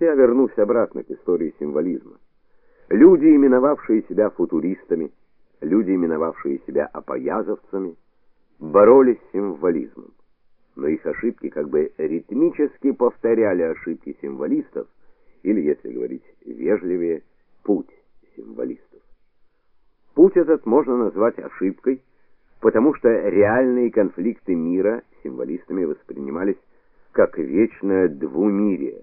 Я вернусь обратно к истории символизма. Люди, именовавшие себя футуристами, люди, именовавшие себя апоязовцами, боролись с символизмом. Но их ошибки как бы ритмически повторяли ошибки символистов, или, если говорить вежливее, путь символистов. Путь этот можно назвать ошибкой, потому что реальные конфликты мира символистами воспринимались как вечное двумирие,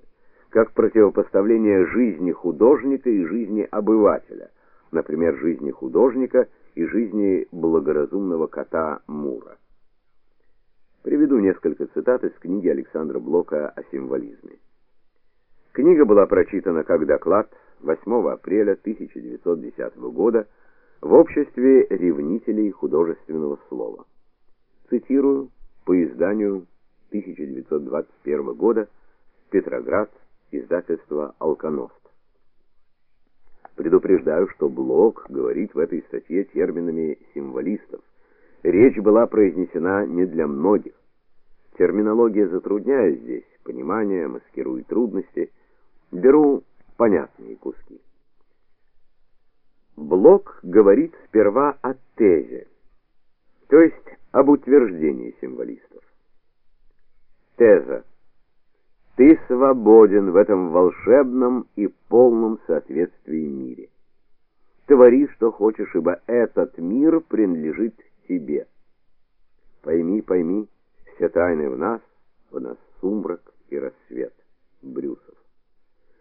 как противопоставление жизни художника и жизни обывателя, например, жизни художника и жизни благоразумного кота Мура. Приведу несколько цитат из книги Александра Блока о символизме. Книга была прочитана как доклад 8 апреля 1910 года в обществе ревнителей художественного слова. Цитирую по изданию 1921 года Петроград, издательство Алконост. Предупреждаю, что Блок говорит в этой статье терминами символистов. Речь была произнесена не для многих. Терминология затрудняет здесь, понимание маскирует трудности. Беру понятные куски. Блок говорит сперва о тезе, то есть об утверждении символистов. Теза. Ты свободен в этом волшебном и полном соответствии мире. Твори, что хочешь, ибо этот мир принадлежит тебе. Пойми, пойми, все тайны в нас, в нас сумрак и рассвет. Брюсов.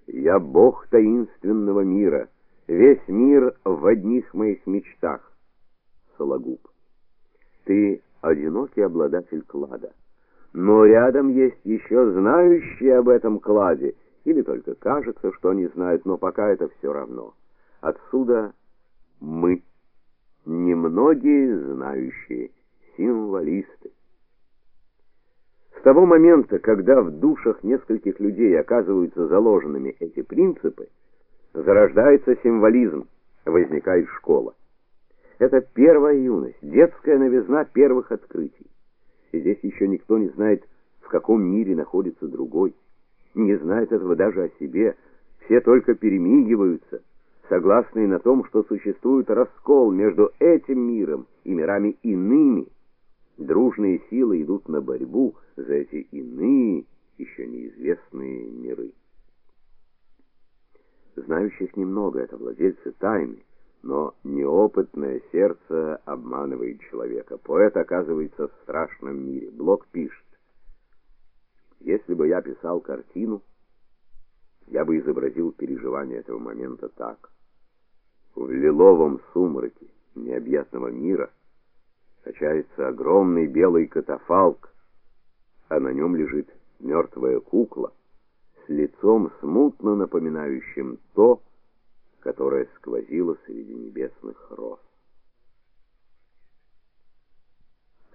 Я бог таинственного мира, весь мир в одних моих мечтах. Сологуб. Ты одинокий обладатель клада но рядом есть еще знающие об этом кладе, или только кажется, что они знают, но пока это все равно. Отсюда мы, немногие знающие, символисты. С того момента, когда в душах нескольких людей оказываются заложенными эти принципы, зарождается символизм, возникает школа. Это первая юность, детская новизна первых открытий. Здесь еще никто не знает, в каком мире находится другой. Не знает этого даже о себе. Все только перемигиваются, согласные на том, что существует раскол между этим миром и мирами иными. Дружные силы идут на борьбу за эти иные, еще неизвестные миры. Знающих немного, это владельцы тайны. Но неопытное сердце обманывает человека. Поэт оказывается в страшном мире. Блок пишет: Если бы я писал картину, я бы изобразил переживание этого момента так: в лиловом сумраке необъятного мира качается огромный белый катафалк, а на нем лежит мертвая кукла с лицом смутно напоминающим то, которая сквозила среди небесных роз.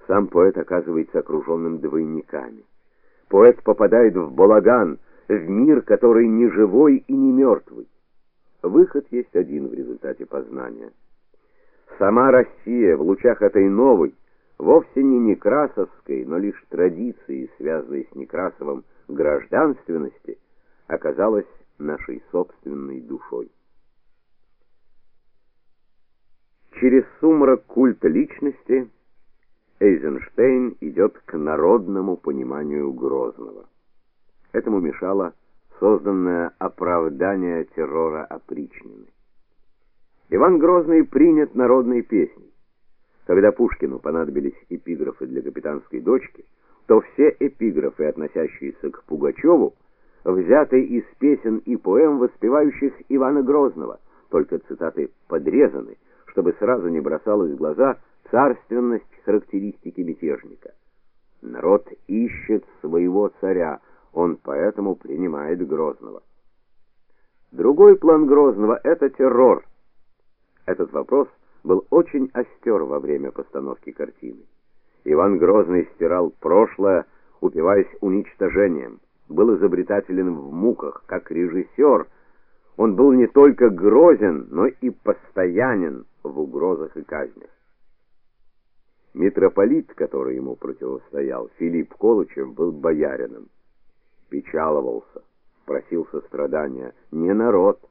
Сам поэт оказывается окруженным двойниками. Поэт попадает в балаган, в мир, который не живой и не мертвый. Выход есть один в результате познания. Сама Россия в лучах этой новой, вовсе не некрасовской, но лишь традиции, связанной с Некрасовым гражданственности, оказалась нашей собственной душой. Через сумрак культа личности Эйзенштейн идет к народному пониманию Грозного. Этому мешало созданное оправдание террора опричнины. Иван Грозный принят народной песней. Когда Пушкину понадобились эпиграфы для капитанской дочки, то все эпиграфы, относящиеся к Пугачеву, взяты из песен и поэм, воспевающих Ивана Грозного, только цитаты подрезаны – чтобы сразу не бросалась в глаза царственность характеристики мятежника. Народ ищет своего царя, он поэтому принимает Грозного. Другой план Грозного это террор. Этот вопрос был очень остер во время постановки картины. Иван Грозный стирал прошлое, упиваясь уничтожением, был изобретателен в муках, как режиссер. Он был не только грозен, но и постоянен в угрозах и казнях. Митрополит, который ему противостоял, Филипп Колычев, был боярином. Печаловался, спросил сострадания. Не народ.